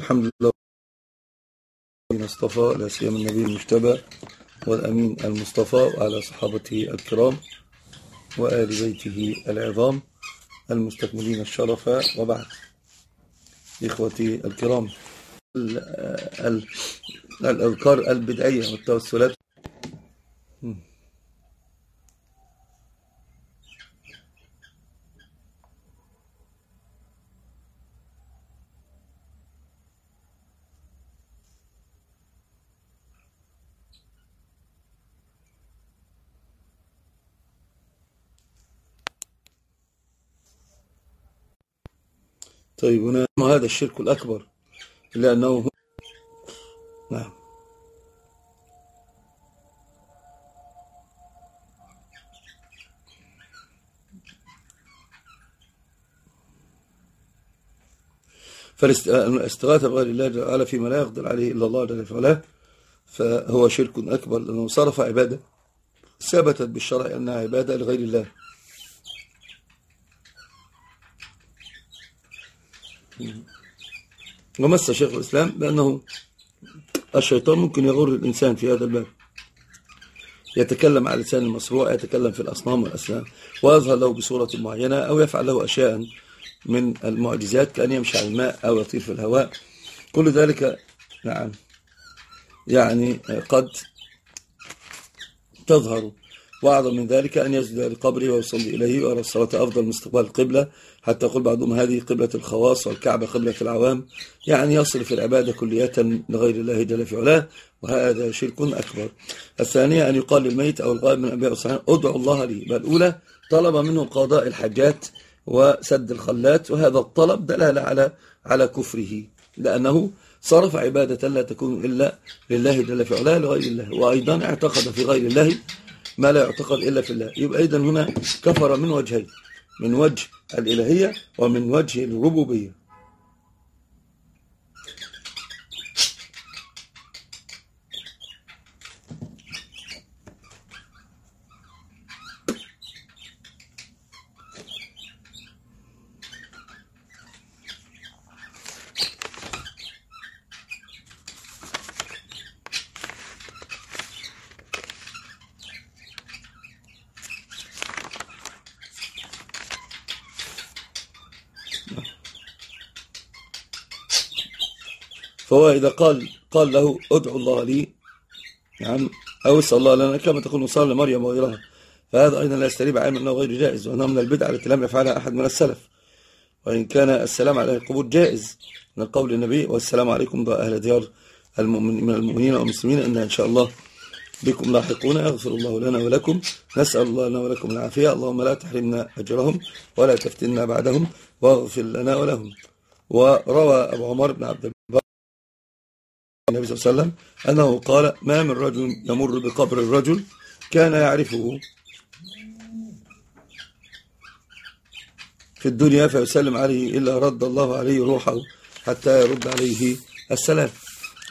الحمد لله المصطفى لا سيما النبي المجتبى والأمين المصطفى وعلى صحابته الكرام وآل بيته العظام المستكملين الشرف وبعد. إخوتي الكرام الأذكار البدعية والتوسلات. طيب هنا هذا الشرك الأكبر لأنه نعم. فالاستغاثة بغير الله جل وعلا فيما لا يقدر عليه إلا الله جل وعلا فهو شرك أكبر لأنه صرف عبادة ثبتت بالشرع أنها عبادة لغير الله. ومس شيخ الإسلام بأنه الشيطان ممكن يغر الإنسان في هذا الباب. يتكلم على لسان المصروع يتكلم في الأصنام والأسلام ويظهر له بصورة معينة أو يفعل له أشياء من المعجزات كأن يمشي على الماء أو يطير في الهواء. كل ذلك نعم يعني قد تظهر وأعظم من ذلك أن يسجد لقبره ويصلي إليه ويرى الصلاة أفضل من استقبال القبلة حتى يقول بعضهم هذه قبلة الخواص والكعبة قبلة العوام. يعني يصرف العبادة كلية لغير الله جل في علاه وهذا شرك أكبر. الثانية أن يقال للميت أو الغائب من الأنبياء والصالحين ادعوا الله لي. بل الأولى؟ طلب منه قضاء الحاجات وسد الخلات وهذا الطلب دلالة على على كفره لأنه صرف عبادة لا تكون إلا لله جل في علاه لغير الله. وأيضا اعتقد في غير الله ما لا يعتقد إلا في الله. يبقى إذن هنا كفر من وجهين من وجه الإلهية ومن وجه الربوبية. فهو إذا قال قال له ادعو الله لي يعني أو اسأل الله لنا كما تقول نصار لمريم وغيرها. فهذا أيضا لا يستريب عالم أنه غير جائز وأنه من البدع التي لم يفعلها أحد من السلف. وإن كان السلام على القبور جائز من قول النبي والسلام عليكم أهل ديار من المؤمنين والمسلمين إن إن شاء الله بكم لاحقون يغفر الله لنا ولكم. نسأل الله لنا ولكم العافية. اللهم لا تحرمنا أجرهم ولا تفتنا بعدهم واغفر لنا ولهم. وروى أبو عمر بن عبد النبي صلى الله عليه وسلم أنه قال ما من رجل يمر بقبر الرجل كان يعرفه في الدنيا فيسلم عليه إلا رد الله عليه روحه حتى يرد عليه السلام.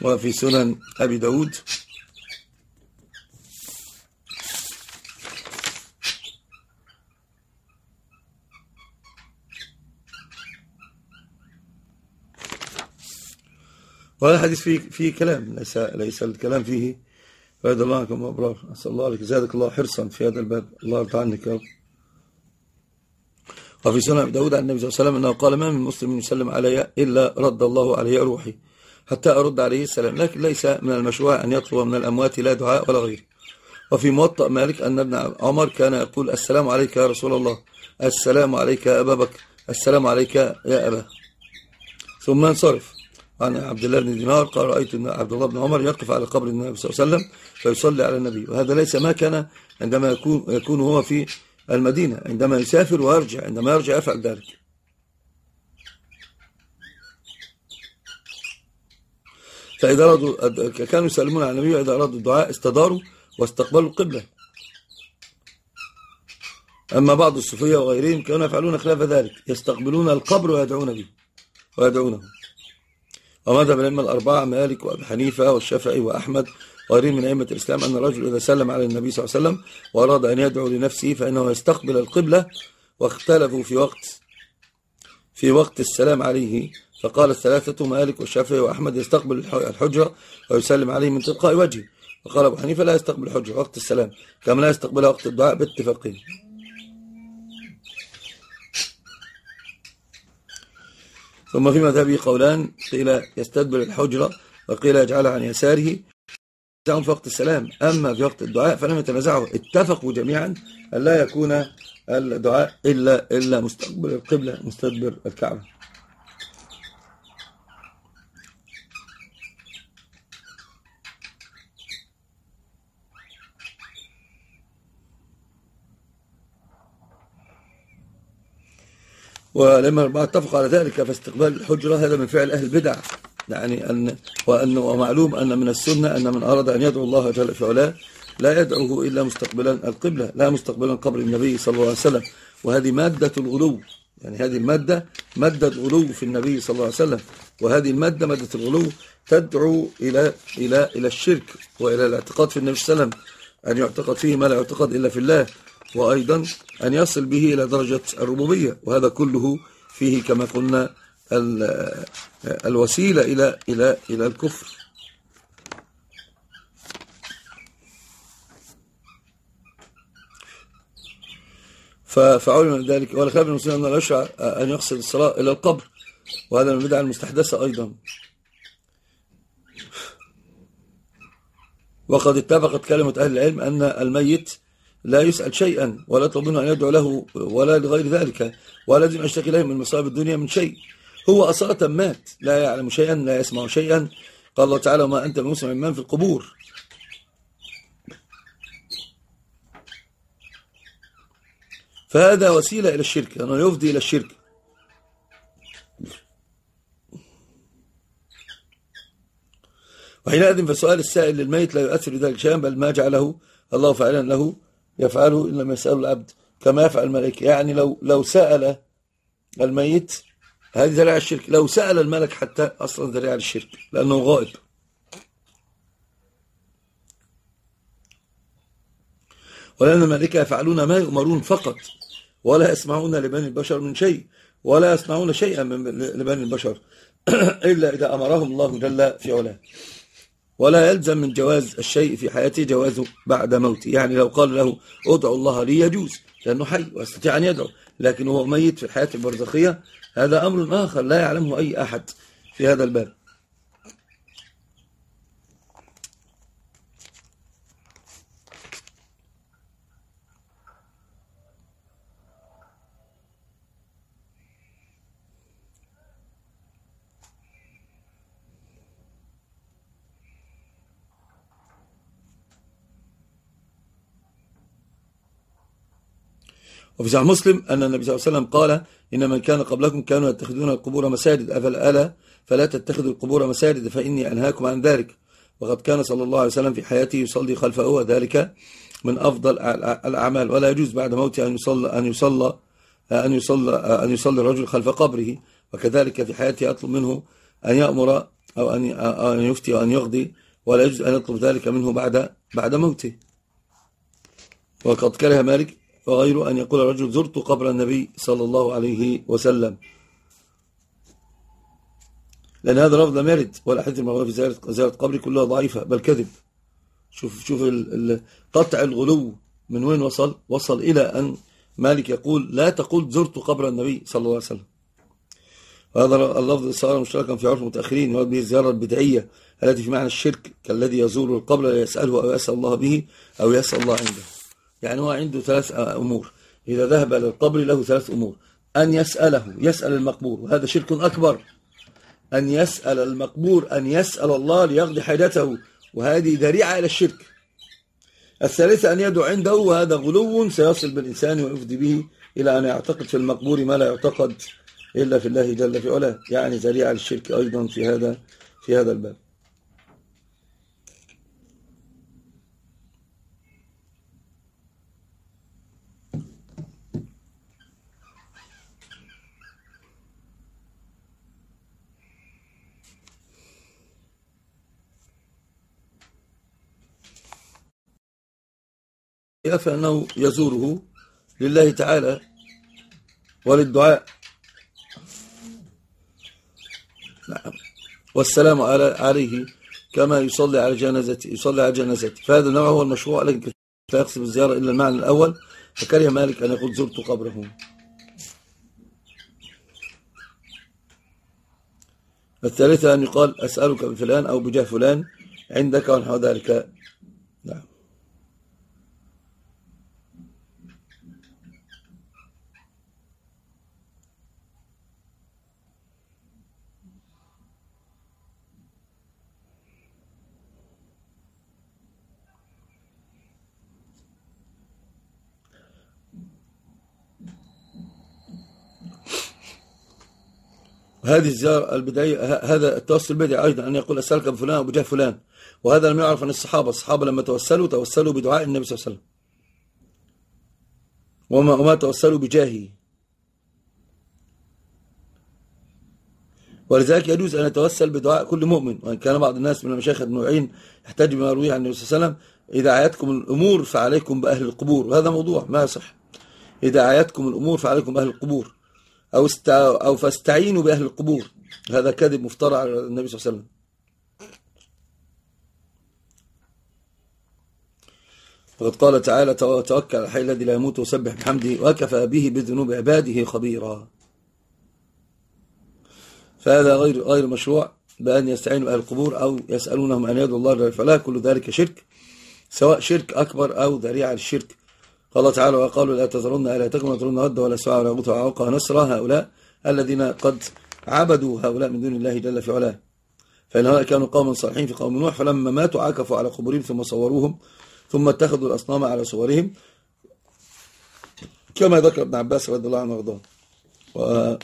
وفي سنن أبي داود وهذا الحديث فيه, فيه كلام ليس, ليس الكلام فيه فهذا الله عنكم أبرار أسأل الله لك. زادك الله حرصا في هذا الباب. الله يرضى عنك يا رب. وفي سنة داود عن النبي صلى الله عليه وسلم أنه قال ما من مسلم يسلم علي إلا رد الله علي روحي حتى أرد عليه السلام. لكن ليس من المشروع أن يطلب من الأموات لا دعاء ولا غير وفي موطأ مالك أن ابن عمر كان يقول السلام عليك يا رسول الله. السلام عليك يا أبا بكر. السلام عليك يا أبا. ثم انصرف. عن عبد الله بن دينار قال رأيت أن عبد الله بن عمر يقف على قبر النبي صلى الله عليه وسلم فيصلي على النبي وهذا ليس ما كان عندما يكون, يكون هو في المدينة عندما يسافر ويرجع عندما يرجع يفعل ذلك. فإذا أرادوا كانوا يسلمون على النبي وإذا أرادوا الدعاء استداروا واستقبلوا القبلة. أما بعض الصوفية وغيرهم كانوا يفعلون خلاف ذلك يستقبلون القبر ويدعون به ويدعونه. ومذهب الأئمة الأربعة مالك وأبي حنيفة والشافعي وأحمد وغيرهم من أئمة الإسلام أن الرجل إذا سلم على النبي صلى الله عليه وسلم وأراد أن يدعو لنفسه فإنه يستقبل القبلة واختلفوا في وقت في وقت السلام عليه. فقال الثلاثة مالك والشافعي وأحمد يستقبل الحجرة ويسلم عليه من تلقاء وجهه. وقال أبو حنيفة لا يستقبل الحجرة وقت السلام كما لا يستقبلها وقت الدعاء باتفاقين ثم في مذهبه قولان قيل يستدبر الحجرة وقيل يجعلها عن يساره. في وقت السلام. أما في وقت الدعاء فلم يتنازعوا اتفقوا جميعا أن لا يكون الدعاء إلا, إلا مستقبل القبلة مستدبر الكعبة. ولما اتفق على ذلك فاستقبال الحجرة هذا من فعل أهل البدع. يعني أن وأن ومعلوم أن من السنة أن من أراد أن يدعو الله جل في علاه لا يدعوه إلا مستقبلا القبلة لا مستقبلا قبر النبي صلى الله عليه وسلم. وهذه مادة الغلو. يعني هذه المادة مادة الغلو في النبي صلى الله عليه وسلم. وهذه المادة مادة الغلو تدعو إلى إلى إلى الشرك وإلى الاعتقاد في النبي صلى الله عليه وسلم. أن يعتقد فيه ما لا يعتقد إلا في الله. وأيضا أن يصل به إلى درجة الربوبية وهذا كله فيه كما قلنا الوسيلة إلى إلى إلى الكفر. فعلم ذلك ولا خلاف المسلم أن يشرع أن يقصد الصلاة إلى القبر وهذا من البدع المستحدثة أيضا. وقد اتفقت كلمة أهل العلم أن الميت لا يسأل شيئا ولا منه أن يدعو له ولا لغير ذلك ولا لازم يشتكي له من مصائب الدنيا من شيء. هو أصالة مات لا يعلم شيئا لا يسمع شيئا. قال الله تعالى ما أنت بمسمع من في القبور. فهذا وسيلة إلى الشرك أنه يفضي إلى الشرك. وحينئذ فسؤال السائل للميت لا يؤثر ذلك شيئا بل ما جعله الله فعلا له؟ يفعله إن لم يسأله العبد كما يفعل الملك يعني لو لو سأل الميت هذه ذريعة الشرك لو سأل الملك حتى أصلا ذريعة الشرك لأنه غائب. ولأن الملائكة يفعلون ما يؤمرون فقط ولا يسمعون لبني البشر من شيء ولا يسمعون شيئا من لبني البشر إلا إذا أمرهم الله جل في علاه. ولا يلزم من جواز الشيء في حياته جوازه بعد موته يعني لو قال له ادعو الله لي يجوز لأنه حي ويستطيع أن يدعو لكن هو ميت في الحياة البرزخية هذا أمر آخر لا يعلمه أي أحد في هذا الباب. وفي صحيح مسلم أن النبي صلى الله عليه وسلم قال إن من كان قبلكم كانوا يتخذون القبور مساجد. أفلا ألا؟ فلا تتخذوا القبور مساجد فإني أنهاكم عن ذلك. وقد كان صلى الله عليه وسلم في حياته يصلي خلفه وذلك من أفضل الأعمال. ولا يجوز بعد موته أن يصلى أن يصلى أن يصلى أن يصلي الرجل خلف قبره. وكذلك في حياته أطلب منه أن يأمر أو أن أن يفتي أو أن يغضي ولا يجوز أن يطلب ذلك منه بعد بعد موته. وقد كره مالك وغير أن يقول الرجل زرت قبر النبي صلى الله عليه وسلم. لأن هذا لفظ لم يرد ولا حديث المغرب في زيارة, زيارة قبر كلها ضعيفة بل كذب. شوف شوف قطع الغلو من وين وصل؟ وصل إلى أن مالك يقول لا تقول زرت قبر النبي صلى الله عليه وسلم. وهذا اللفظ صار مشتركا في عرف المتأخرين يراد به الزيارة البدعية التي في معنى الشرك كالذي يزور القبر يسأله أو يسأل الله به أو يسأل الله عنده. يعني هو عنده ثلاث أمور. إذا ذهب إلى القبر له ثلاث أمور. أن يسأله يسأل المقبور وهذا شرك أكبر. أن يسأل المقبور أن يسأل الله ليقضي حاجته. وهذه ذريعة إلى الشرك. الثالثة أن يدعو عنده وهذا غلو سيصل بالإنسان ويفضي به إلى أن يعتقد في المقبور ما لا يعتقد إلا في الله جل في علاه. يعني ذريعة للشرك أيضا في هذا في هذا الباب. فأنه يزوره لله تعالى وللدعاء. نعم. والسلام عليه كما يصلي على جنازته يصلي على جنازته. فهذا النوع هو المشروع لكن لا يقصد الزيارة إلا المعنى الأول فكره مالك أن يقول زرت قبره. الثالثة أن يقال أسألك بفلان أو بجاه فلان عندك ونحو ذلك نعم هذه الزيارة البدعية هذا التوسل البدعي أيضا أن يقول أسألك بفلان وبجاه فلان. وهذا لم يعرف عن الصحابة الصحابة لما توسلوا توسلوا بدعاء النبي صلى الله عليه وسلم. وما, وما توسلوا بجاهه. ولذلك يجوز أن يتوسل بدعاء كل مؤمن وإن كان بعض الناس من المشايخ النوعين يحتاج بما يرويه عن النبي صلى الله عليه وسلم إذا عيتكم الأمور فعليكم بأهل القبور. وهذا موضوع ما يصح. إذا عيتكم الأمور فعليكم بأهل القبور. أو, أو فاستعينوا بأهل القبور. هذا كذب مفترى على النبي صلى الله عليه وسلم. وقد قال تعالى توكل على الحي الذي لا يموت وسبح بحمده وكفى به بذنوب عباده خبيرا. فهذا غير غير مشروع بأن يستعينوا أهل القبور أو يسألونهم أن يدعوا الله فلا كل ذلك شرك سواء شرك أكبر أو ذريعة للشرك قال تعالى وقالوا لا تذرن آلهتكم ولا تذرن ود ولا سواع ولا غوث وعوقا نصر هؤلاء الذين قد عبدوا هؤلاء من دون الله جل في علاه. فإن هؤلاء كانوا قوما صالحين في قوم نوح فلما ماتوا عكفوا على قبورهم ثم صوروهم ثم اتخذوا الأصنام على صورهم. كما ذكر ابن عباس رضي الله عنه وارضاه.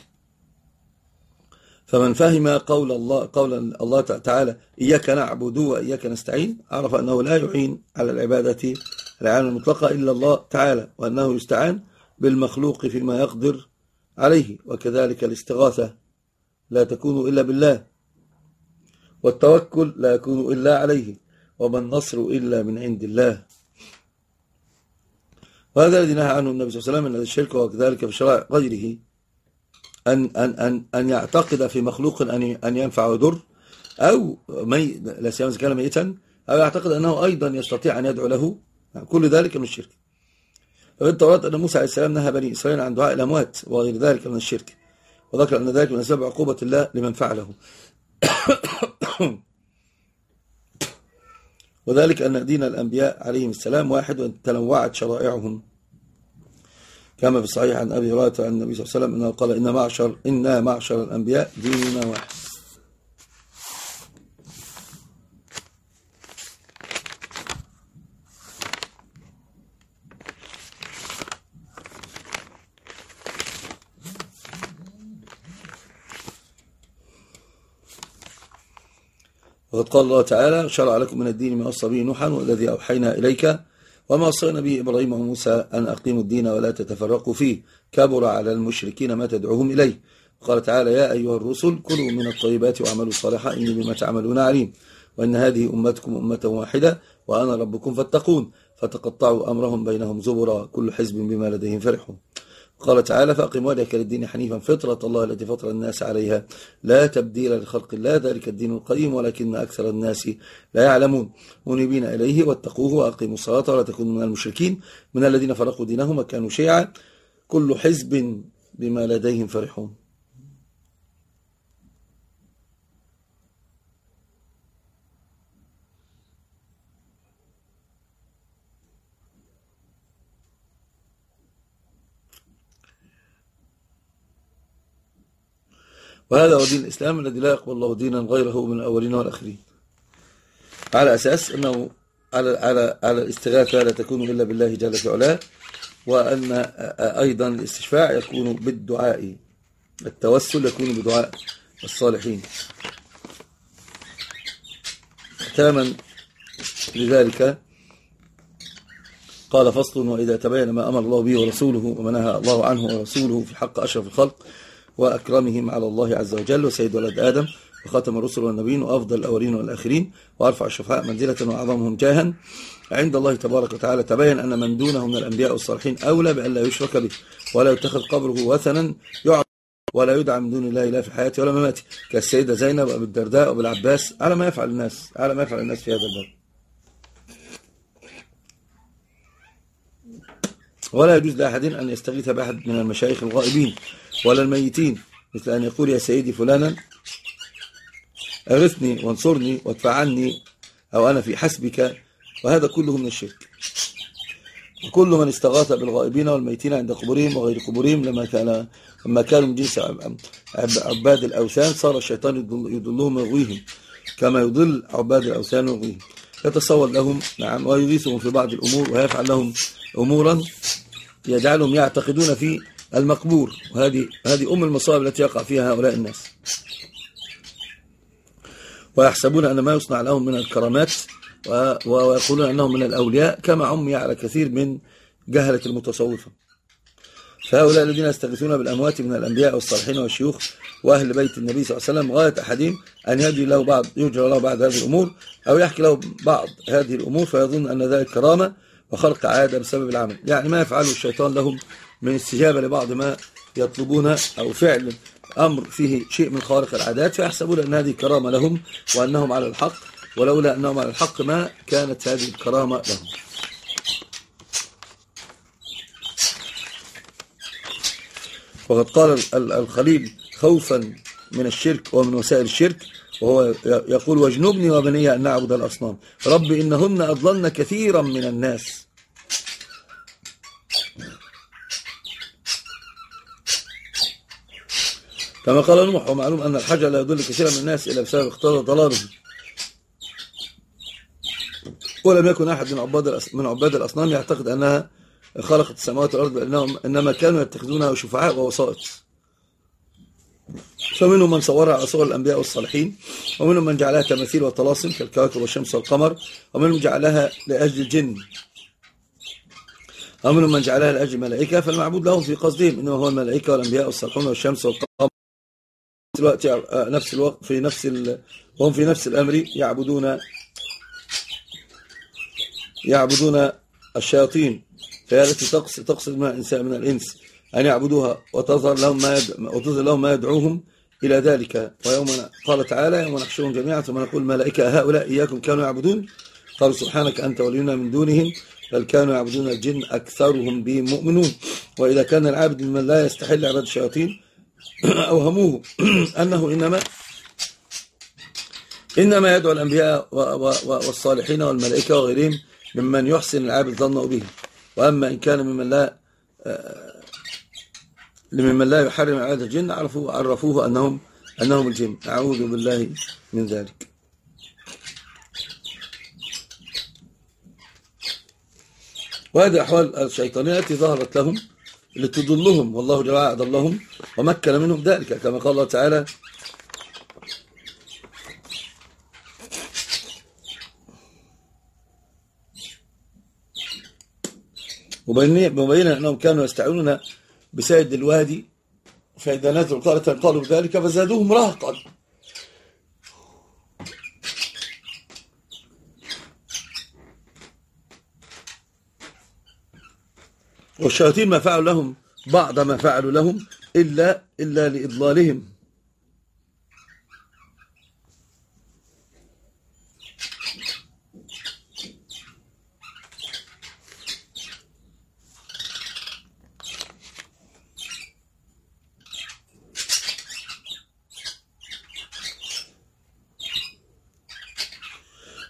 فمن فهم قول الله قول الله تعالى إياك نعبد وإياك نستعين عرف أنه لا يعين على العبادة العالم المطلقة إلا الله تعالى وأنه يستعان بالمخلوق فيما يقدر عليه وكذلك الاستغاثة لا تكون إلا بالله والتوكل لا يكون إلا عليه وما النصر إلا من عند الله. وهذا الذي نهى عنه النبي صلى الله عليه وسلم من الشرك وكذلك في شرائع غيره أن, أن, أن, أن يعتقد في مخلوق أن أن ينفع ويضر أو مي لا سيما إذا كان ميتا أو يعتقد أنه أيضا يستطيع أن يدعو له كل ذلك من الشرك. ففي التوراة أن موسى عليه السلام نهى بني إسرائيل عن دعاء الأموات وغير ذلك من الشرك وذكر أن ذلك من أسباب عقوبة الله لمن فعله. وذلك أن دين الأنبياء عليهم السلام واحد وأن تنوعت شرائعهم. كما في الصحيح عن أبي هريرة عن النبي صلى الله عليه وسلم أنه قال إن معشر إنا معشر الأنبياء ديننا واحد. وقد قال الله تعالى شرع لكم من الدين ما وصى به نوحا والذي أوحينا إليك وما وصينا به إبراهيم وموسى أن أقيموا الدين ولا تتفرقوا فيه. كبر على المشركين ما تدعوهم إليه. وقال تعالى يا أيها الرسل كلوا من الطيبات واعملوا صالحا إني بما تعملون عليم. وإن هذه أمتكم أمة واحدة وأنا ربكم فاتقون. فتقطعوا أمرهم بينهم زبرا كل حزب بما لديهم فرحون. قال تعالى فأقم وجهك للدين حنيفا فطرة الله التي فطر الناس عليها. لا تبديل لخلق الله ذلك الدين القيم ولكن أكثر الناس لا يعلمون. منيبين إليه واتقوه وأقيموا الصلاة ولا تكونوا من المشركين من الذين فرقوا دينهم وكانوا شيعا. كل حزب بما لديهم فرحون. وهذا هو دين الإسلام الذي لا يقبل الله دينا غيره من الأولين والآخرين. على أساس أنه على على على الاستغاثة لا تكون إلا بالله جل في علاه وأن أيضا الاستشفاع يكون بالدعاء التوسل يكون بدعاء الصالحين. ختاما لذلك قال فصل وإذا تبين ما أمر الله به ورسوله وما نهى الله عنه ورسوله في حق أشرف الخلق وأكرمهم على الله عز وجل وسيد ولد آدم وخاتم الرسل والنبيين وأفضل الأولين والآخرين وأرفع الشفعاء منزلة وأعظمهم جاها. عند الله تبارك وتعالى تبين أن من دونه من الأنبياء والصالحين أولى بأن لا يشرك به ولا يتخذ قبره وثنا يعبد ولا يدعى من دون الله لا في حياته ولا مماته كالسيدة زينب وأبي الدرداء وأبي العباس على ما يفعل الناس على ما يفعل الناس في هذا الباب ولا يجوز لأحد أن يستغيث بأحد من المشايخ الغائبين. ولا الميتين مثل أن يقول يا سيدي فلانا أغثني وانصرني وادفع عني أو أنا في حسبك وهذا كله من الشرك. وكل من استغاث بالغائبين والميتين عند قبورهم وغير قبورهم لما كان لما كانوا من جنس عباد الأوثان صار الشيطان يضلهم ويغويهم كما يضل عباد الأوثان ويغويهم. يتصور لهم نعم ويغيثهم في بعض الأمور ويفعل لهم أمورا يجعلهم يعتقدون في المقبور. وهذه هذه أم المصائب التي يقع فيها هؤلاء الناس. ويحسبون أن ما يصنع لهم من الكرامات ويقولون أنهم من الأولياء كما عمي على كثير من جهلة المتصوفة. فهؤلاء الذين يستغيثون بالأموات من الأنبياء والصالحين والشيوخ وأهل بيت النبي صلى الله عليه وسلم غاية أحدهم أن يجري له بعض يجرى له بعض هذه الأمور أو يحكي له بعض هذه الأمور فيظن أن ذلك كرامة وخلق عادة بسبب العمل. يعني ما يفعله الشيطان لهم من استجابة لبعض ما يطلبون أو فعل أمر فيه شيء من خارق العادات فيحسبون أن هذه كرامة لهم وأنهم على الحق ولولا أنهم على الحق ما كانت هذه الكرامة لهم. وقد قال الخليل خوفا من الشرك ومن وسائل الشرك وهو يقول واجنبني وبني أن نعبد الأصنام. رب إنهن أضللن كثيرا من الناس. كما قال نوح ومعلوم أن الحجر لا يضل كثيرا من الناس إلا بسبب اختار ضلاله. ولم يكن أحد من عباد من عباد الأصنام يعتقد أنها خلقت السماوات والأرض بأنهم إنما كانوا يتخذونها شفعاء ووسائط. فمنهم من صورها على صور الأنبياء والصالحين ومنهم من جعلها تماثيل وطلاسم كالكواكب والشمس والقمر ومنهم جعلها لأجل الجن. ومنهم من جعلها لأجل الملائكة فالمعبود لهم في قصدهم إنما هو الملائكة والأنبياء والصالحون والشمس والقمر. في الوقت نفس الوقت في نفس. وهم في نفس الأمر يعبدون يعبدون الشياطين. فهي التي تقصد من الإنسان من الإنس. أن يعبدوها وتظهر لهم ما. وتظهر لهم ما يدعوهم إلى ذلك. ويوم قال تعالى يوم نحشرهم جميعا ثم نقول الملائكة هؤلاء إياكم كانوا يعبدون؟ قالوا سبحانك أنت ولينا من دونهم بل كانوا يعبدون الجن أكثرهم بهم مؤمنون وإذا كان العابد ممن لا يستحل عباد الشياطين أوهموه أنه إنما إنما يدعو الأنبياء والصالحين والملائكة وغيرهم ممن يحسن العابد ظنه به. وأما إن كان ممن لا لمن لا يحرم عبادة الجن عرفوه, عرفوه أنهم, أنهم الجن. أعوذ بالله من ذلك. وهذه أحوال الشيطانية التي ظهرت لهم لتضلهم والله جل وعلا أضلهم ومكن منهم ذلك كما قال الله تعالى مبينا أنهم كانوا يستعينون بسيد الوادي فإذا نزلوا قالت قالوا ذلك فزادوهم رهقا والشياطين ما فعلوا لهم بعض ما فعلوا لهم إلا, إلا لإضلالهم.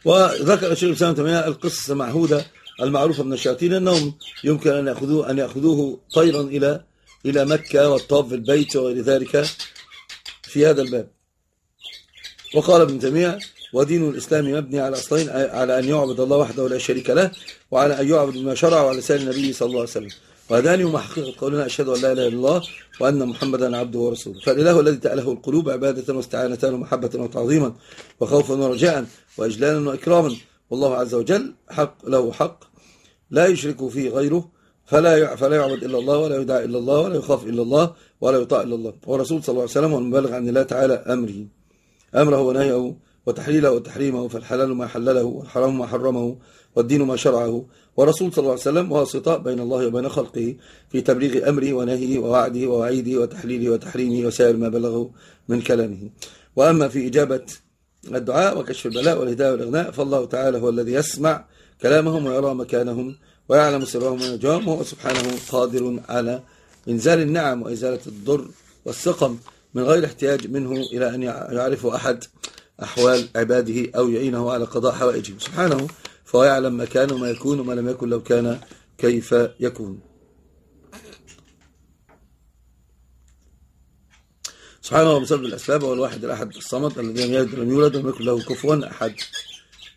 وذكر الشيخ الإسلام تيمية القصة معهودة المعروفة من الشياطين أنهم يمكن أن يأخذوه, أن يأخذوه طيرا إلى إلى مكة والطواف في البيت وغير ذلك في هذا الباب. وقال ابن تيمية ودين الإسلام مبني على أصلين على أن يعبد الله وحده لا شريك له وعلى أن يعبد بما شرع وعلى لسان النبي صلى الله عليه وسلم. وهذان هما حقيقة قولنا أشهد أن لا إله إلا الله وأن محمدا عبده ورسوله. فالإله الذي تأله القلوب عبادة واستعانة ومحبة وتعظيما وخوفا ورجاء وإجلالا وإكراما والله عز وجل حق له حق لا يشرك فيه غيره فلا فلا يعبد إلا الله ولا يدعى إلا الله ولا يخاف إلا الله ولا يطاع إلا الله. ورسول صلى الله عليه وسلم والمبالغ عن الله تعالى أمره. أمره ونهيه وتحليله وتحريمه فالحلال ما حلله والحرام ما حرمه والدين ما شرعه. ورسول صلى الله عليه وسلم واسطة بين الله وبين خلقه في تبليغ أمره ونهيه ووعده ووعيده وتحليله وتحريمه وسائر ما بلغه من كلامه. وأما في إجابة الدعاء وكشف البلاء والهداية والإغناء فالله تعالى هو الذي يسمع كلامهم ويرى مكانهم ويعلم سرهم ونجوم وهو سبحانه قادر على إنزال النعم وإزالة الضر والسقم من غير احتياج منه إلى أن يعرف أحد. أحوال عباده أو يعينه على قضاء حوائجهم. سبحانه فهو يعلم ما كان وما يكون وما لم يكن لو كان كيف يكون. سبحانه هو مسبب الأسباب هو الواحد الأحد الصمد الذي لم يلد ولم يولد ولم يكن له كفوا أحد.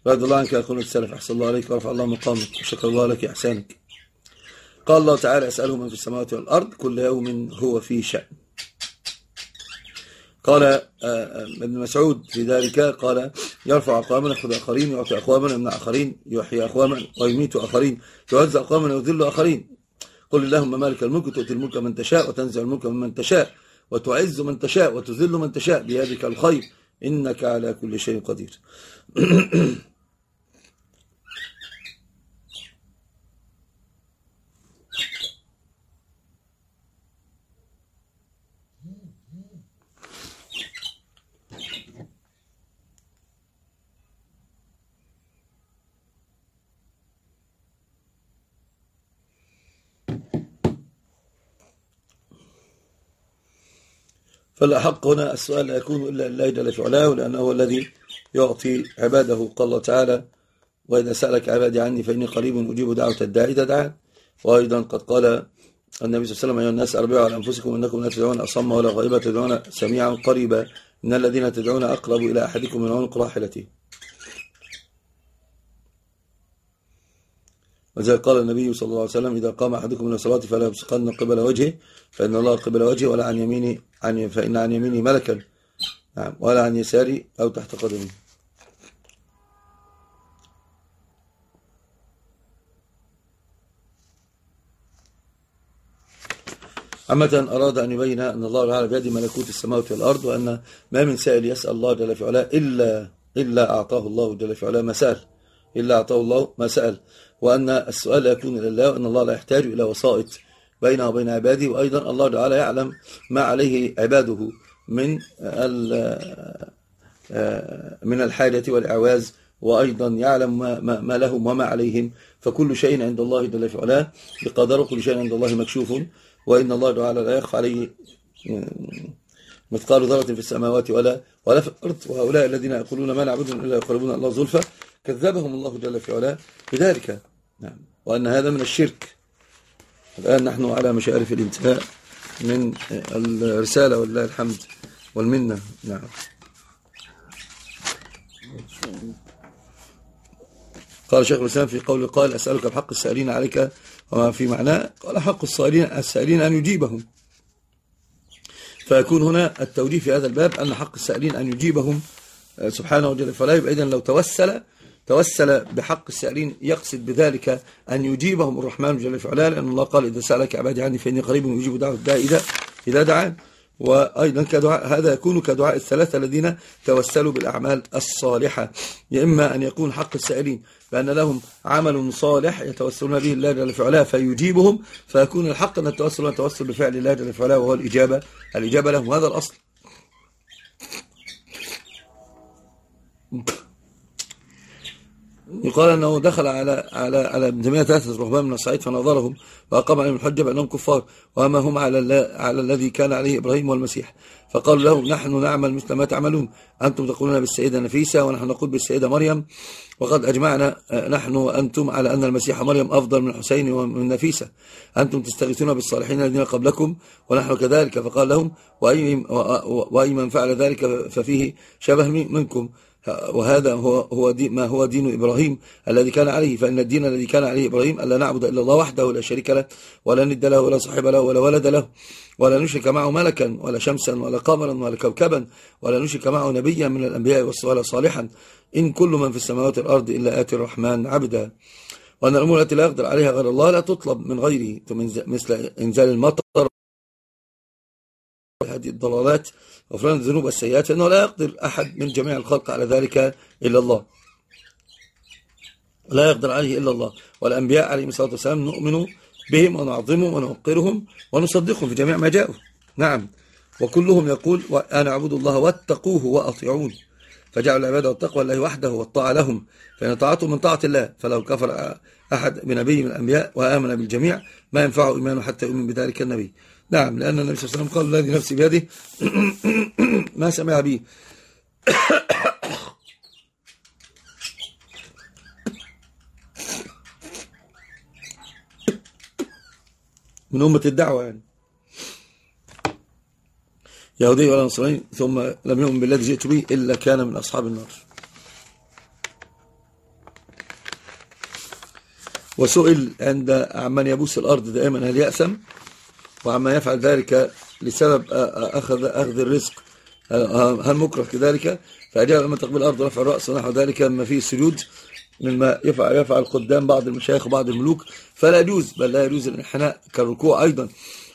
رضي الله عنك أخونا السلف أحسن الله عليك ورفع الله مقامك وشكر الله لك إحسانك. قال الله تعالى أسأله من في السماوات والأرض كل يوم هو في شأن. قال آه، آه، ابن مسعود في ذلك قال يرفع أقواما يأخذ آخرين يعطي أقواما يمنع آخرين يحيي أقواما ويميت آخرين يعز أقواما ويذل آخرين. قل اللهم مالك الملك تؤتي الملك من تشاء وتنزع الملك ممن تشاء وتعز من تشاء وتذل من تشاء بيدك الخير إنك على كل شيء قدير. فالأحق هنا السؤال لا يكون إلا الله جل في علاه لأنه هو الذي يعطي عباده. قال الله تعالى وإذا سألك عبادي عني فإني قريب أجيب دعوة الداعي دعا وأيضا قد قال النبي صلى الله عليه وسلم أيها الناس أربعوا على أنفسكم إنكم لا تدعون أصم ولا غائبا تدعون سميعا قريبا إن الذين تدعون أقرب إلى أحدكم من عنق راحلته وذلك قال النبي صلى الله عليه وسلم إذا قام أحدكم من الصلاة فلا يبصقن قبل وجهه فإن الله قبل وجهه ولا عن يمينه عن فإن عن يمينه ملكا. نعم. ولا عن يساري أو تحت قدمه. عامة أراد أن يبين أن الله تعالى بيد ملكوت السماوات والأرض وأن ما من سائل يسأل الله جل في علاه إلا, إلا أعطاه الله جل في علاه ما سأل. إلا أعطاه الله ما سأل. وأن السؤال لا يكون إلى الله وأن الله لا يحتاج إلى وسائط بينه وبين عباده وأيضا الله تعالى يعلم ما عليه عباده من من الحاجة والإعواز وأيضا يعلم ما, ما لهم وما عليهم. فكل شيء عند الله جل في علاه بقدر كل شيء عند الله مكشوف. وإن الله تعالى لا يخفى عليه مثقال ذرة في السماوات ولا ولا في الأرض. وهؤلاء الذين يقولون ما نعبدهم إلا يقربون الله زلفى. كذبهم الله جل في علاه بذلك. نعم. وأن هذا من الشرك. الآن نحن على مشارف الانتهاء من الرسالة ولله الحمد والمنة. نعم. قال شيخ الإسلام في قول قال أسألك بحق السائلين عليك وما في معناه قال حق السائلين السائلين أن يجيبهم. فيكون هنا التوجيه في هذا الباب أن حق السائلين أن يجيبهم آه، سبحانه وتعالى فلا يبقى لو توسل توسل بحق السائلين يقصد بذلك أن يجيبهم الرحمن جل في علاه لأن الله قال إذا سألك عبادي عني فإني قريب يجيب دعوة الداعي إذا, إذا دعان وأيضا كدعاء هذا يكون كدعاء الثلاثة الذين توسلوا بالأعمال الصالحة. يا إما أن يكون حق السائلين بأن لهم عمل صالح يتوسلون به الله جل في علاه فيجيبهم فيكون الحق أن التوسل التوسل بفعل الله جل في علاه وهو الإجابة الإجابة لهم. هذا الأصل. يقال أنه دخل على على على ابن تيمية ثلاثة رهبان من الصعيد فنظرهم وأقام عليهم الحجة بأنهم كفار وأما هم على على الذي كان عليه إبراهيم والمسيح. فقالوا له نحن نعمل مثل ما تعملون. أنتم تقولون بالسيدة نفيسة ونحن نقول بالسيدة مريم. وقد أجمعنا آه، نحن وأنتم على أن المسيح مريم أفضل من الحسين ومن نفيسة. أنتم تستغيثون بالصالحين الذين قبلكم ونحن كذلك. فقال لهم وأي, وأي من فعل ذلك ففيه شبه منكم. وهذا هو هو ما هو دين إبراهيم الذي كان عليه. فإن الدين الذي كان عليه إبراهيم ألا نعبد إلا الله وحده لا شريك له ولا ند له ولا صاحب له ولا ولد له ولا نشرك معه ملكا ولا شمسا ولا قمرا ولا كوكبا ولا نشرك معه نبيا من الأنبياء ولا صالحا. إن كل من في السماوات والأرض إلا آتي الرحمن عبدا. وأن الأمور التي لا يقدر عليها غير الله لا تطلب من غيره مثل إنزال المطر. تردي الضلالات غفران الذنوب والسيئات فإنه لا يقدر أحد من جميع الخلق على ذلك إلا الله. لا يقدر عليه إلا الله. والأنبياء عليهم الصلاة والسلام نؤمن بهم ونعظمهم ونوقرهم ونصدقهم في جميع ما جاءوا. نعم. وكلهم يقول أنا أعبد الله واتقوه وأطيعون. فجعلوا العبادة والتقوى الله وحده والطاعة لهم. فإن طاعتهم من طاعة الله فلو كفر أحد بنبي من الأنبياء وآمن بالجميع ما ينفعه إيمانه حتى يؤمن بذلك النبي. نعم لأن النبي صلى الله عليه وسلم قال الذي نفسي بيده. ما سمع به من أمة الدعوة يعني. يهودي ولا نصراني ثم لم يؤمن بالذي جئت به إلا كان من أصحاب النار. وسئل عند عمن يبوس الأرض دائما هل يأثم؟ وعما يفعل ذلك لسبب أخذ أخذ الرزق هل مكره كذلك؟ فأجاب لما تقبل الأرض ورفع الرأس ونحو ذلك مما فيه السجود مما يفعل يفعل قدام بعض المشايخ وبعض الملوك. فلا يجوز بل لا يجوز الانحناء كالركوع أيضا.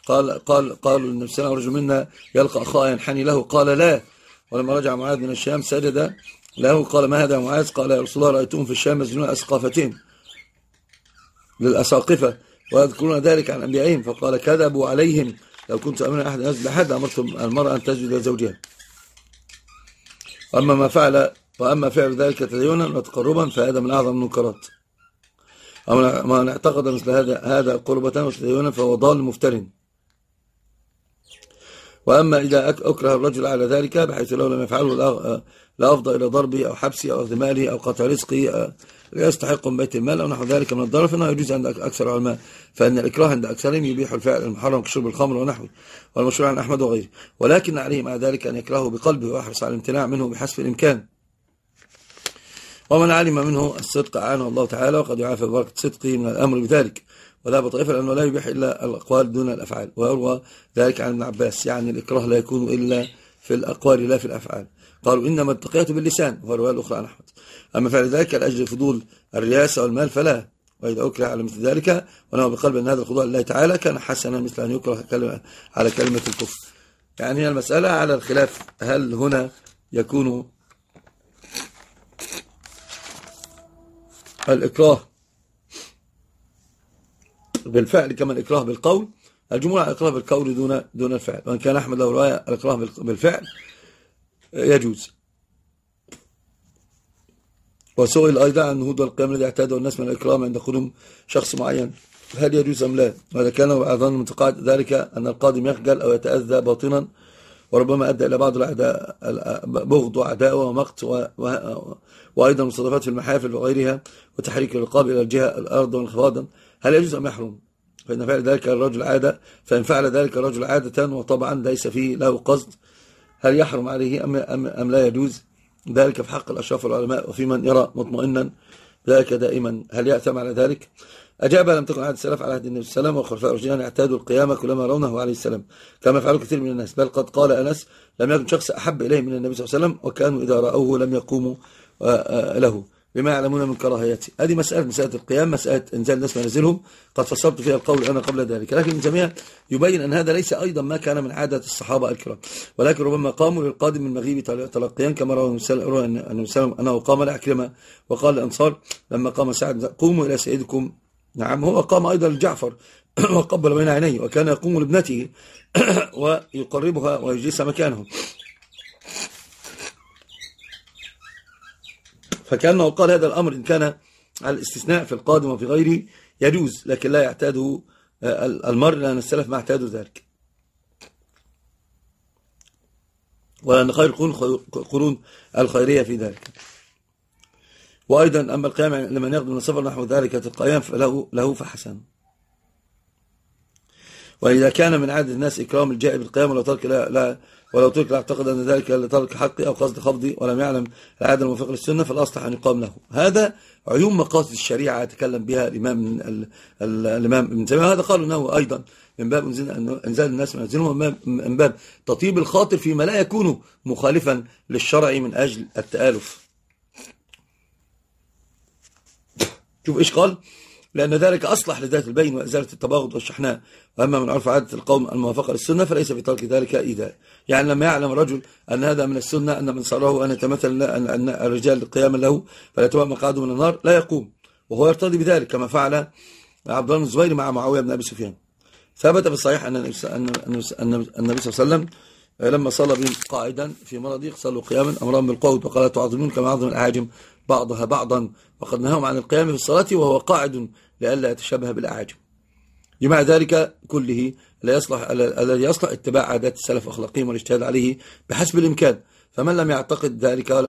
قال قال قالوا النبي صلى منا يلقى أخاه ينحني له. قال لا. ولما رجع معاذ من الشام سجد له. قال ما هذا معاذ؟ قال يا رسول الله رأيتهم في الشام مسجنون أسقافتين للأساقفة. ويذكرون ذلك عن أنبيائهم فقال كذبوا عليهم. لو كنت أمنا أحد يسجد لحد أمرتم المرأة أن تسجد لزوجها وأما ما فعل وأما فعل ذلك تدينا وتقربا فهذا من أعظم المنكرات. ومن اعتقد مثل هذا هذا قربة وتدينا فهو ضال مفتر وأما إذا أكره الرجل على ذلك بحيث لو لم يفعله لا أفضى إلى ضربه أو حبسه أو أخذ ماله أو قطع رزقه يستحق من بيت المال أو نحو ذلك من الضرر فإنه يجوز عند أكثر العلماء فإن الإكراه عند أكثرهم يبيح الفعل المحرم كشرب الخمر ونحوه والمشروع عن أحمد وغيره. ولكن عليه مع ذلك أن يكرهه بقلبه ويحرص على الامتناع منه بحسب الإمكان. ومن علم منه الصدق عانه الله تعالى وقد يعافى ببركة صدقه من الأمر بذلك. وذهب طائفة لأنه لا يبيح إلا الأقوال دون الأفعال. ويروى ذلك عن ابن عباس يعني الإكراه لا يكون إلا في الأقوال لا في الأفعال. قالوا إنما التقية باللسان. ورواية الأخرى عن أحمد. أما فعل ذلك لأجل فضول الرياسة والمال فلا. وإذا أكره على مثل ذلك ونوى بقلب أن هذا الخضوع لله تعالى كان حسنا مثل أن يكره كلمة على كلمة الكفر. يعني المسألة على الخلاف. هل هنا يكون الإكراه بالفعل كما الإكراه بالقول؟ الجمهور على الإكراه بالقول دون دون الفعل. وإن كان أحمد له رواية الإكراه بالفعل يجوز. وسئل أيضا عن النهوض والقيام الذي اعتاده الناس من الإكرام عند قدوم شخص معين. هل يجوز أم لا؟ وإذا كان؟ أظن من تقاعد ذلك أن القادم يخجل أو يتأذى باطنا وربما أدى إلى بعض الأعداء بغض وعداء ومقت. وأيضا مصادفات في المحافل وغيرها وتحريك الرقاب إلى الجهة الأرض وانخفاضا. هل يجوز أم يحرم؟ فإن فعل ذلك الرجل عادة فإن فعل ذلك الرجل عادة وطبعا ليس فيه له قصد. هل يحرم عليه أم, أم, أم لا يجوز؟ ذلك في حق الأشراف والعلماء وفي من يرى مطمئنا ذلك دائما. هل يأتم على ذلك؟ أجاب لم تكن عهد السلف على عهد النبي صلى الله عليه وسلم وخلفاء الرشدين اعتادوا القيامة كلما رونه عليه السلام كما فعلوا كثير من الناس. بل قد قال أنس لم يكن شخص أحب إليه من النبي صلى الله عليه وسلم وكانوا إذا رأوه لم يقوموا آه، آه، له. بما يعلمون من كراهيته هذه مسألة مسألة القيام مسألة إنزال الناس منازلهم قد فسرت فيها القول أنا قبل ذلك. لكن جميع يبين أن هذا ليس أيضا ما كان من عادة الصحابة الكرام. ولكن ربما قاموا للقادم من مغيب تلقيا كما روى النبي صلى أنه قام لعكرمة وقال الأنصار لما قام سعد قوموا إلى سيدكم. نعم هو قام أيضا لجعفر وقبل بين عينيه وكان يقوم لابنته ويقربها ويجلس مكانه. فكأنه قال هذا الأمر إن كان على الاستثناء في القادم وفي غيره يجوز لكن لا يعتاده آه، المر لأن السلف ما اعتادوا ذلك. ولأن خير القرون الخيرية في ذلك. وأيضا أما القيام لمن يقدم من السفر نحو ذلك القيام فله له فحسن. وإذا كان من عادة الناس إكرام الجائع بالقيام ولو ترك لا, لا ولو ترك لا اعتقد أن ذلك لترك حقي أو قصد خفضي ولم يعلم العادة الموافقة للسنة فالأصلح أن يقام له. هذا عيوم مقاصد الشريعة يتكلم بها الإمام الإمام ابن تيمية. هذا قالوا أنه أيضا من باب انزال الناس منازلهم من باب تطيب الخاطر فيما لا يكون مخالفا للشرع من أجل التآلف. شوف إيش قال؟ لأن ذلك أصلح لذات البين وإزالة التباغض والشحناء. وأما من عرف عادة القوم الموافقة للسنة فليس في ترك ذلك إيذاء. يعني لما يعلم الرجل أن هذا من السنة أن من صاره أن يتمثل أن الرجال قياما له فلا يتوى مقعده من النار لا يقوم. وهو يرتضي بذلك كما فعل عبد الله بن الزبير مع معاوية بن أبي سفيان. ثبت في الصحيح أن النبي صلى الله عليه وسلم لما صلى بهم قاعدا في مرض صلوا قياما أمرهم بالقعود وقال تعظمون كما عظم الأعاجم. بعضها بعضا وقد نهاهم عن القيام في الصلاة وهو قاعد لئلا يتشبه بالأعاجم. جمع ذلك كله لا يصلح الذي يصلح اتباع عادات السلف واخلاقهم والاجتهاد عليه بحسب الإمكان. فمن لم يعتقد ذلك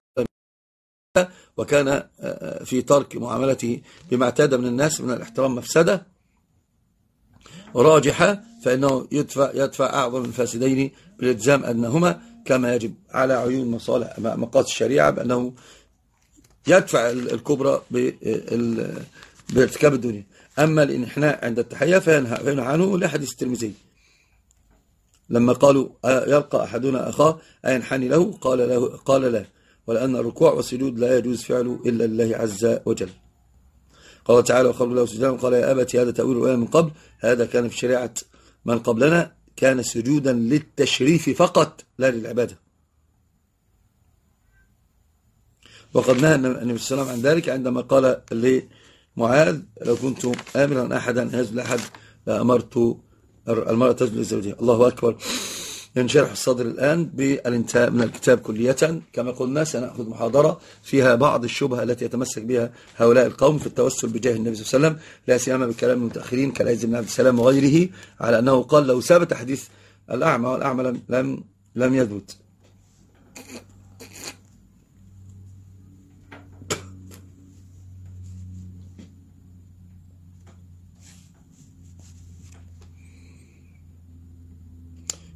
وكان في ترك معاملته بما اعتاد من الناس من الاحترام مفسدة راجحة فإنه يدفع, يدفع أعظم الفاسدين بالالتزام أنهما كما يجب على عيون مصالح مقاصد الشريعة بأنه يدفع الكبرى بارتكاب الدنيا. أما الإنحناء عند التحية فينهى عنه لحديث الترمذي. لما قالوا يلقى أحدنا أخاه؟ أينحني له؟ قال, له قال لا. ولأن الركوع والسجود لا يجوز فعله إلا لله عز وجل. قال تعالى وخلوا له سجدا. وقال يا أبت هذا تأويل الآية من قبل. هذا كان في شريعة من قبلنا. كان سجودا للتشريف فقط لا للعبادة. وقد نهى النبي صلى الله عليه وسلم عن ذلك عندما قال لمعاذ لو كنت آمرا أحدا يسجد أحد لأمرت المرأة تسجد لزوجها. الله أكبر. ينشرح الصدر الآن بالانتهاء من الكتاب كلية. كما قلنا سنأخذ محاضرة فيها بعض الشبهة التي يتمسك بها هؤلاء القوم في التوسل بجاه النبي صلى الله عليه وسلم. لا سيما بكلام المتأخرين كالعز بن عبد السلام وغيره على أنه قال لو ثبت حديث الأعمى والأعمى لم لم يثبت.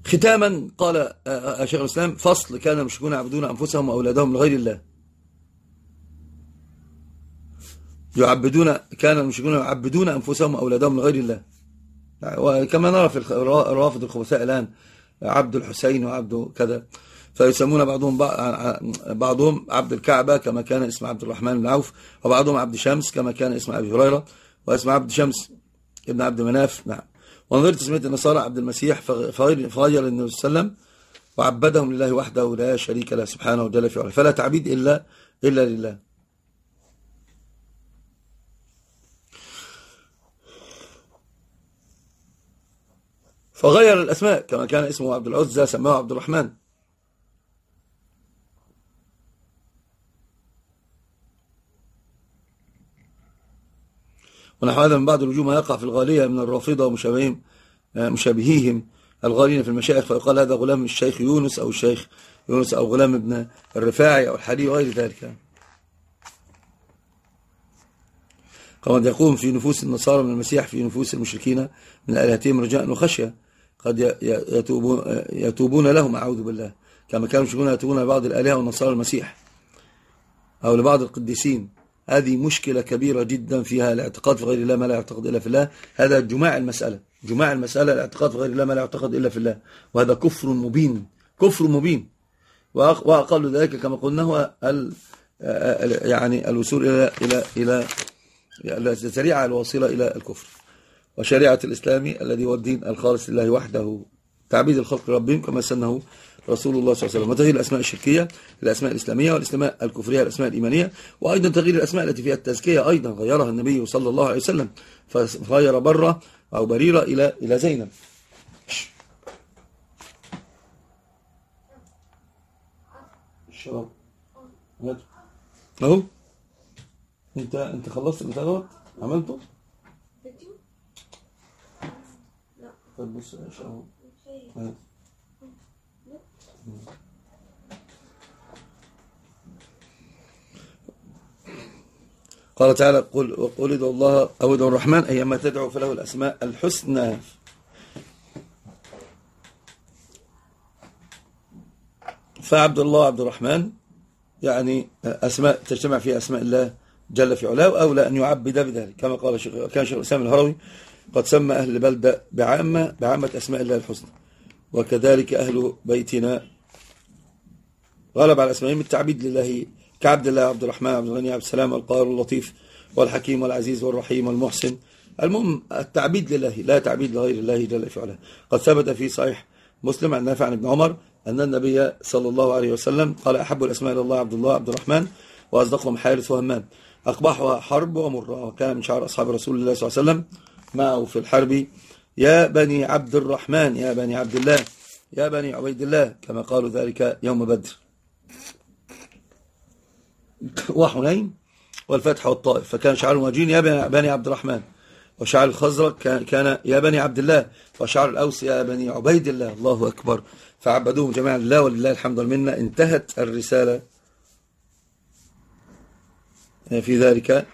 ختاما قال آه، آه، شيخ الإسلام فصل كان المشركون يعبدون أنفسهم وأولادهم لغير الله. يعبدون كان المشركون يعبدون أنفسهم وأولادهم لغير الله. وكما نرى في الرافض الخبثاء الآن عبد الحسين وعبد كذا. فيسمون بعضهم بعضهم عبد الكعبة كما كان اسم عبد الرحمن بن عوف وبعضهم عبد شمس كما كان اسم أبي هريرة واسم عبد شمس ابن عبد مناف. نعم. ونظير تسمية النصارى عبد المسيح فغير النبي صلى الله عليه وسلم وعبدهم لله وحده لا شريك له سبحانه وجل في علاه فلا تعبيد إلا, إلا لله. فغير الأسماء كما كان اسمه عبد العزة سماه عبد الرحمن. ونحو هذا من بعض الوجوه ما يقع في الغالية من الرافضة ومشابههم آه، مشابهيهم الغالين في المشايخ فيقال هذا غلام الشيخ يونس أو الشيخ يونس أو غلام ابن الرفاعي أو الحري وغير ذلك. قد يقوم في نفوس النصارى من المسيح في نفوس المشركين من آلهتهم رجاء وخشية. قد يتوبون, يتوبون لهم أعوذ بالله. كما كانوا المشركون يتوبون لبعض الآلهة والنصارى المسيح أو لبعض القديسين. هذه مشكلة كبيرة جدا فيها الاعتقاد في غير الله ما لا يعتقد إلا في الله. هذا جماع المسألة. جماع المسألة الاعتقاد في غير الله ما لا يعتقد إلا في الله. وهذا كفر مبين. كفر مبين. وأقل ذلك كما قلنا هو يعني الوصول إلى إلى إلى الذريعة الواصلة إلى الكفر. وشريعة الإسلام الذي هو الدين الخالص لله وحده. تعبيد الخلق ربهم كما سنه رسول الله صلى الله عليه وسلم. وتغيير الأسماء الشركية الأسماء الإسلامية والأسماء الكفرية الأسماء الإيمانية وأيضا تغيير الأسماء التي فيها التزكية أيضا غيرها النبي صلى الله عليه وسلم. فغير برة أو بريرة إلى إلى زينب. اهو انت انت خلصت البتاع دوت؟ عملته؟ طب بص يا شباب قال تعالى قل وقل ادعوا الله أو ادعوا الرحمن أيما تدعوا فله الأسماء الحسنى. فعبد الله عبد الرحمن يعني أسماء تجتمع فيها أسماء الله جل في علاه أولى أن يعبد بذلك. كما قال كان شيخ الإسلام الهروي قد سمى أهل البلدة بعامة بعامة أسماء الله الحسنى. وكذلك أهل بيتنا غلب على أسمائهم التعبيد لله كعبد الله عبد الرحمن عبد الغني عبد السلام القاهر اللطيف والحكيم والعزيز والرحيم والمحسن. المهم التعبيد لله لا تعبيد لغير الله جل في علاه قد ثبت في صحيح مسلم عن نافع عن ابن عمر أن النبي صلى الله عليه وسلم قال أحب الأسماء إلى الله عبد الله عبد الرحمن وأصدقهم حارث وهمام. أقبحها حرب ومرة وكان من شعار أصحاب رسول الله صلى الله عليه وسلم معه في الحرب يا بني عبد الرحمن يا بني عبد الله يا بني عبيد الله كما قالوا ذلك يوم بدر. وحنين والفتح والطائف. فكان شعار المهاجرين يا بني عبد الرحمن وشعار الخزرج كان يا بني عبد الله وشعار الأوس يا بني عبيد الله. الله أكبر. فعبدوهم جميعا. لله ولله الحمد والمنة. انتهت الرسالة. في ذلك.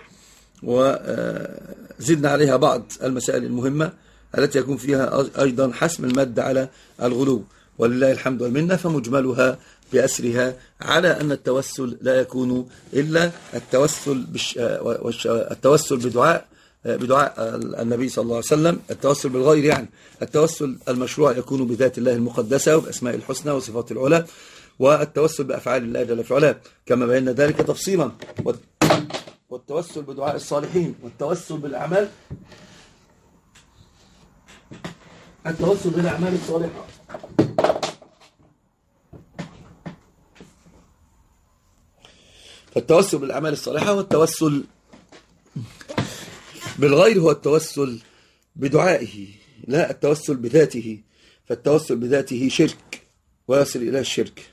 وزدنا عليها بعض المسائل المهمة التي يكون فيها أيضا حسم المد على الغلو. ولله الحمد والمنة. فمجملها بأسرها على أن التوسل لا يكون إلا التوسل, التوسل بدعاء بدعاء النبي صلى الله عليه وسلم التوسل بالغير يعني التوسل المشروع يكون بذات الله المقدسة وبأسماء الحسنى وصفات العلا والتوسل بأفعال الله جل في علاه. كما بينا ذلك تفصيلا. والتوسل بدعاء الصالحين والتوسل بالأعمال التوسل بالأعمال الصالحة. فالتوسل بالأعمال الصالحة والتوسل بالغير هو التوسل بدعائه لا التوسل بذاته. فالتوسل بذاته شرك ويصل إلى الشرك.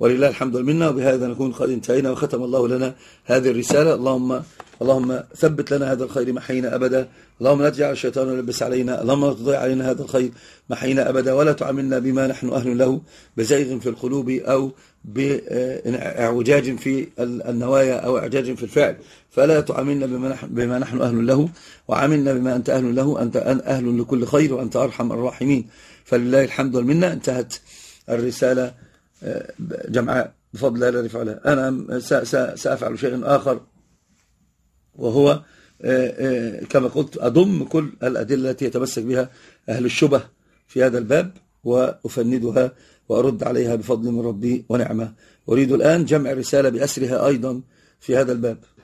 ولله الحمد والمنة. وبهذا نكون قد انتهينا وختم الله لنا هذه الرسالة. اللهم اللهم ثبت لنا هذا الخير محينا أبدا. اللهم لا تجعل الشيطان يلبس علينا اللهم لا تضيع علينا هذا الخير محينا أبدا. ولا تعاملنا بما نحن أهل له بزيغ في القلوب أو بإعوجاج في النوايا أو إعجاج في الفعل. فلا تعاملنا بما نحن, بما نحن أهل له وعاملنا بما أنت أهل له. أنت أهل لكل خير وأنت أرحم الراحمين. فلله الحمد والمنة. انتهت الرسالة آه، جمعاء. بفضل الله رفع أنا سأفعل شيء آخر. وهو آه، آه، كما قلت أضم كل الأدلة التي يتمسك بها أهل الشبه في هذا الباب وأفندها وأرد عليها بفضل من ربي ونعمة. أريد الآن جمع رسالة بأسرها أيضا في هذا الباب.